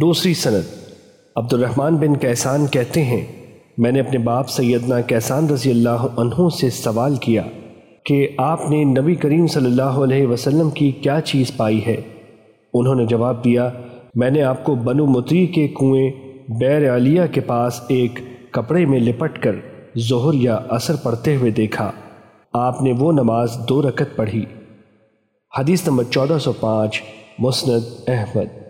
دوسری سند۔ عبد الرحمن بن کیسان کہتے ہیں، میں نے اپنے باپ سیدنا کیسان رضی اللہ عنہ سے سوال کیا کہ آپ نے نبی کریم صلی اللہ علیہ وسلم کی کیا چیز پائی ہے؟ انہوں نے جواب دیا، میں نے آپ کو بنو متری کے کنویں بیر علیہ کے پاس ایک کپڑے میں لپٹ کر ظہر یا اثر پڑھتے ہوئے دیکھا۔ آپ نے وہ نماز دو رکت پڑھی۔ حدیث نمبر چودہ سو پانچ، مسند احمد۔